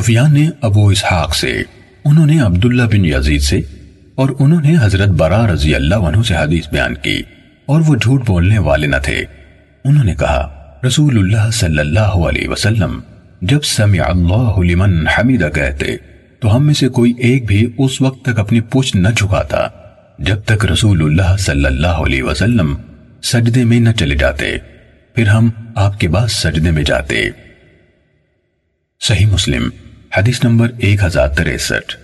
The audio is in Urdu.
سفیان نے ابو اسحاق سے، انہوں نے عبداللہ بن یزید سے اور انہوں نے حضرت برا رضی اللہ عنہ سے حدیث بیان کی اور وہ جھوٹ بولنے والے نہ تھے۔ انہوں نے کہا، رسول اللہ صلی اللہ علیہ وسلم، جب سمع اللہ لمن حمیدہ کہتے، تو ہم میں سے کوئی ایک بھی اس وقت تک اپنی پوچھ نہ جھکاتا جب تک رسول اللہ صلی اللہ علیہ وسلم سجدے میں نہ چلے جاتے۔ پھر ہم آپ کے بعد سجدے میں جاتے۔ صحیح مسلم۔ حدیث نمبر ایک ہزار تریسٹھ۔